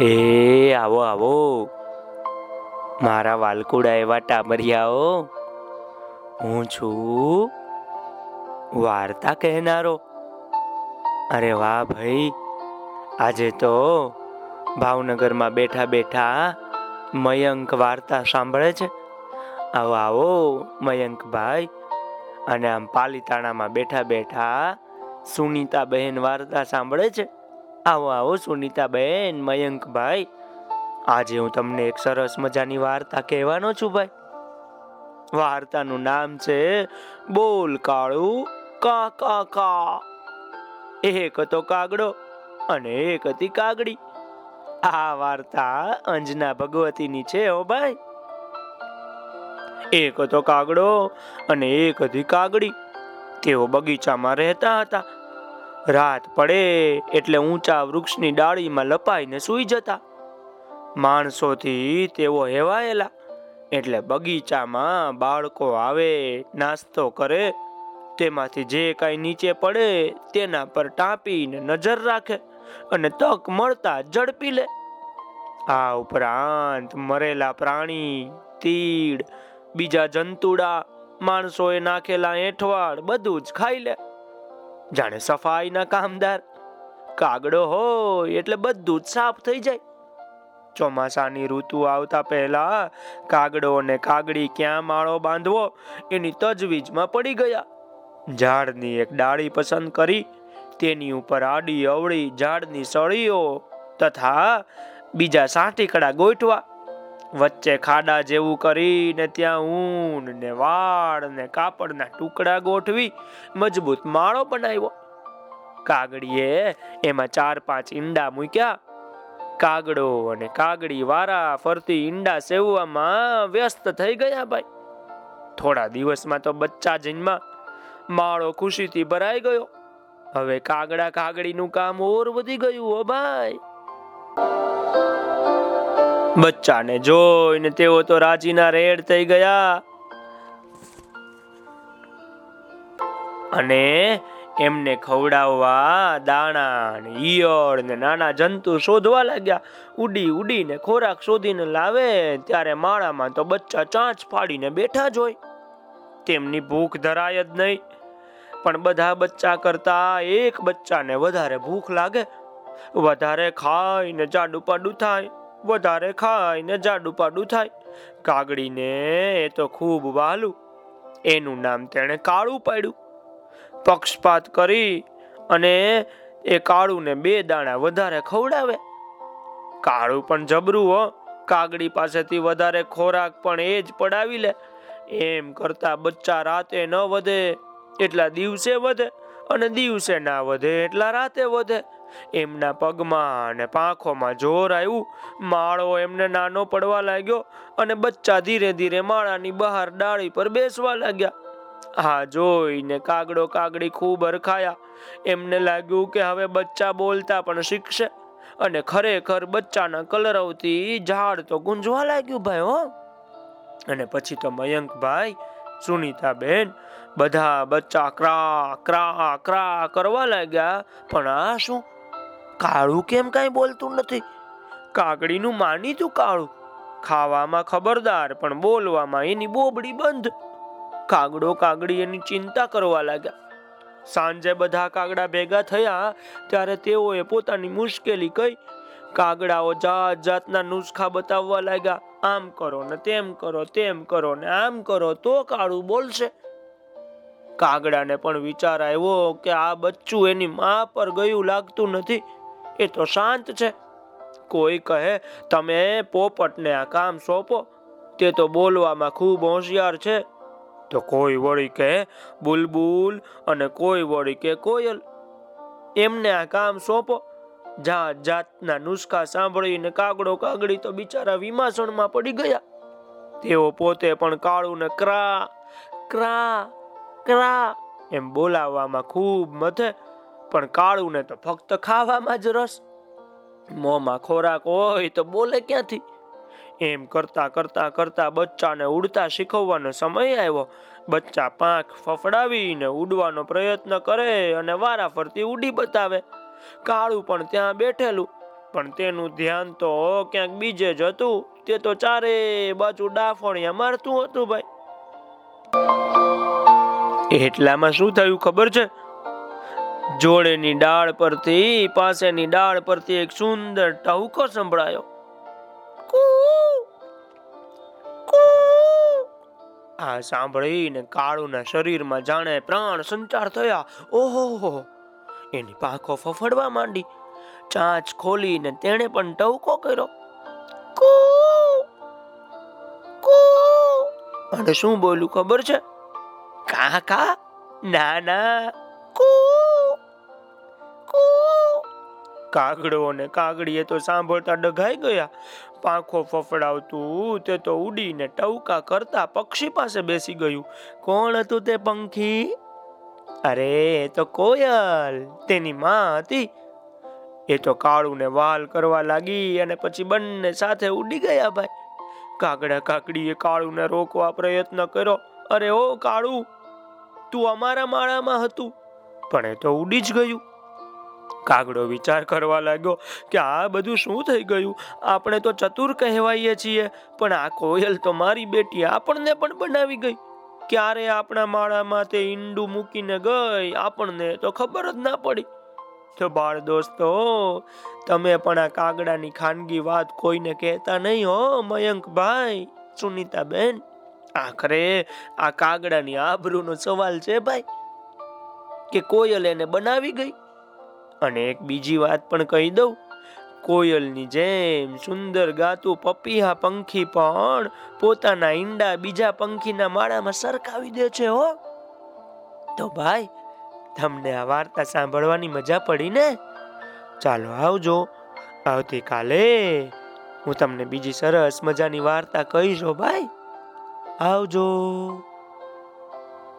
એ, આવો આવો. મારા વાલકુડા એવા ટામરિયાઓ, હું છું વાર્તા કહેનારો. અરે વાહ ભાઈ, આજે તો ભાવનગરમાં બેઠા બેઠા મયંક વાર્તા સાંભળે છે. આવો આવો મયંકભાઈ અને આમ પાલીતાણામાં બેઠા બેઠા સુનીતા બહેન વાર્તા સાંભળે છે. આવો આવો સુનીતા બહેન મયંકભાઈ. આજે હું તમને એક સરસ મજાની વાર્તા કહેવાનો છું ભાઈ. વાર્તાનું નામ છે, બોલ કાળું કા કા. કા એક હતો કાગડો અને એક હતી કાગડી. આ વાર્તા અંજના ભગવતીની છે ઓ ભાઈ. એક હતો કાગડો અને એક હતી કાગડી. તેઓ બગીચામાં રહેતા હતા. રાત પડે એટલે ઊંચા વૃક્ષની ડાળીમાં લપાઈને સૂઈ જતા. માણસોથી તેઓ હેવાયેલા, એટલે બગીચામાં બાળકો આવે, નાસ્તો કરે, તેમાંથી જે કાંઈ નીચે પડે તેના પર ટાંપીને નજર રાખે અને તક મળતા ઝડપી લે. આ ઉપરાંત મરેલા પ્રાણી, તીડ, બીજા જંતુડા, માણસોએ નાખેલા એઠવાડ બધું જ ખાઈ લે. જાણે સફાઈના કામદાર. કાગડો હોય એટલે બધું જ સાફ થઈ જાય. ચોમાસાની ઋતુ આવતા પહેલા કાગડો અને કાગડી ક્યાં માળો બાંધવો એની તજવીજમાં પડી ગયા. ઝાડની એક ડાળી પસંદ કરી, તેની ઉપર આડી અવળી ઝાડની સળીઓ તથા બીજા સાટીકડા ગોઠવા વચ્ચે ખાડા જેવું કરીને ત્યાં ઊન ને વાળ ને કાપડના ટુકડા ગોઠવી મજબૂત માળો બનાવ્યો. કાગડીએ એમાં ચાર પાંચ ઈંડા મૂક્યા. કાગડો અને કાગડી વારા ફરતી ઈંડા સેવવામાં વ્યસ્ત થઈ ગયા ભાઈ. થોડા દિવસમાં તો બચ્ચા જન્મા માળો ખુશીથી ભરાઈ ગયો. હવે કાગડા કાગડીનું કામ ઓર વધી ગયું હો ભાઈ. બચ્ચાને જોઈને તેઓ તો રાજીના રેડ થઈ ગયા. અને એમને ખવડાવવા દાણા ને ઈયળ ને નાના જંતુ શોધવા લાગ્યા. ઉડી ઉડીને ખોરાક શોધીને લાવે, ત્યારે માળામાં તો બચ્ચા ચાંચ ફાડીને બેઠા જ હોય. તેમની ભૂખ ધરાય જ નહીં. પણ બધા બચ્ચા કરતા એક બચ્ચાને વધારે ભૂખ લાગે. વધારે ખાઈને જાડું પાડું થાય. વધારે ખાઈને જાડું પાડું થાય. કાગડીને એ તો ખૂબ વહાલું. એનું નામ તેણે કાળું પાડ્યું. પક્ષપાત કરી અને એ કાળુને બે દાણા વધારે ખવડાવે. કાળું પણ જબરું હો. કાગડી પાસેથી વધારે ખોરાક પણ એ જ પડાવી લે. એમ કરતા બચ્ચા રાતે ન વધે, એટલા દિવસે વધે અને દિવસે ના વધે, એટલા રાતે વધે. એમના પગમાં અને પાંખોમાં જોર આવ્યું માળો એમને નાનો પડવા લાગ્યો અને બચ્ચા ધીરે ધીરે માળાની બહાર ડાળી પર બેસવા લાગ્યા. હા, જોઈને કાગડો કાગડી ખૂબ હરખાયા. એમને લાગ્યું કે હવે બચ્ચા બોલતા પણ શીખશે અને ખરેખર બચ્ચાના કલરવથી ઝાડ તો ગુંજવા લાગ્યું ભાઈ, હો. અને પછી તો મયંકભાઈ સુનિતા બેન બધા બચ્ચા ક્રા ક્રા ક્રા કરવા લાગ્યા. પણ આ શું? કાળું કેમ કાંઈ બોલતું નથી? કાગડીનું માનીતું કાળું? ખાવામાં ખબરદાર, પણ બોલવામાં એની બોબડી બંધ. કાગડો કાગડી એની ચિંતા કરવા લાગ્યા. સાંજે બધા કાગડા ભેગા થયા, ત્યારે તેઓએ પોતાની મુશ્કેલી કહી. કાગડાઓ જાત જાતના નુસ્ખા બતાવવા લાગ્યા. આમ કરો ને તેમ કરો તેમ કરો ને આમ કરો, તો કાળું બોલશે. કાગડાને પણ વિચાર આવ્યો કે આ બચ્ચું એની મા પર ગયું લાગતું નથી. એ તો શાંત છે. કોઈ કહે, તમે પોપટને આ કામ સોંપો, તે તો બોલવામાં ખૂબ હોશિયાર છે. તો કોઈ વળી કે બુલબુલ અને કોઈ વળી કે કોયલ, એમને આ કામ સોંપો. જાત જાતના નુસ્ખા સાંભળીને કાગડો કાગડી તો બિચારા વિમાસણમાં પડી ગયા. તેઓ પોતે પણ કાળું ને ક્રા ક્રા ક્રા એમ બોલાવવામાં ખૂબ મથે. પણ કાળું ને તો ફક્ત ખાવામાં જ રસ. મોંમાં ખોરાક હોય તો બોલે ક્યાંથી? એમ કરતા કરતા કરતા બચ્ચાને ઉડતા શીખવવાનો સમય આવ્યો. બચ્ચા પાંખ ફફડાવીને ઉડવાનો પ્રયત્ન કરે અને વારા ફરતી ઉડી બતાવે. કાળું પણ ત્યાં બેઠેલું, પણ તેનું ધ્યાન તો ક્યાંક બીજે જ હતું. તે તો ચારે બાજુ ડાફણિયા મારતું હતું ભાઈ. એટલામાં શું થયું ખબર છે? જોડેની ડાળ પરથી, પાસેની ડાળ પરથી એક સુંદર ટહુકો સંભળાયો. આ સાંભળીને કાળુના શરીરમાં જાણે પ્રાણ સંચાર થયા. ઓહો એની પાંખો ફફડવા માંડી. ચાંચ ખોલીને તેણે પણ ટહુકો કર્યો. અને શું બોલ્યું ખબર છે? કા કા. ના ના. કાગડો અને કાગડીએ તો સાંભળતા ડઘાઈ ગયા. પાંખો ફફડાવતું, તે તો ઉડીને ટવકા કરતા પક્ષી પાસે બેસી ગયું. કોણ હતું તે પંખી? અરે તો કોયલ, તેની માં હતી. એ તો કાળુને વાલ કરવા લાગી અને પછી બંને સાથે ઉડી ગયા ભાઈ. કાગડા કાકડીએ કાળુને રોકવા પ્રયત્ન કર્યો. અરે, ઓ કાળુ, તું અમારા માળામાં હતું. પણ એ તો ઉડી જ ગયું. કાગડો વિચાર કરવા લાગ્યો કે આ બધું શું થઈ ગયું? આપણે તો ચતુર કહેવાઈએ છીએ, પણ આ કોયલ તો મારી બેટી આપણને પણ બનાવી ગઈ. ક્યારે આપણા માળામાં તે ઈંડું મૂકીને ગઈ, આપણને તો ખબર જ ના પડી. તો બાળ દોસ્તો, તમે પણ આ કાગડાની ખાનગી વાત કોઈને કહેતા નહીં હો, મયંકભાઈ, સુનિતાબેન. આખરે આ કાગડાની આબરૂનો સવાલ છે ભાઈ, કે કોયલ એને બનાવી ગઈ? અને એક બીજી વાત પણ કહી દઉં. કોયલની જેમ સુંદર ગાતું પપીહા પંખી પણ પોતાના ઈંડા બીજા પંખીના માળામાં સરકાવી દે છે હો. તો ભાઈ, તમને આ વાર્તા સાંભળવાની મજા પડી ને? ચાલો આવજો. આવતીકાલે હું તમને બીજી સરસ મજાની વાર્તા કહીશ ભાઈ. આવજો.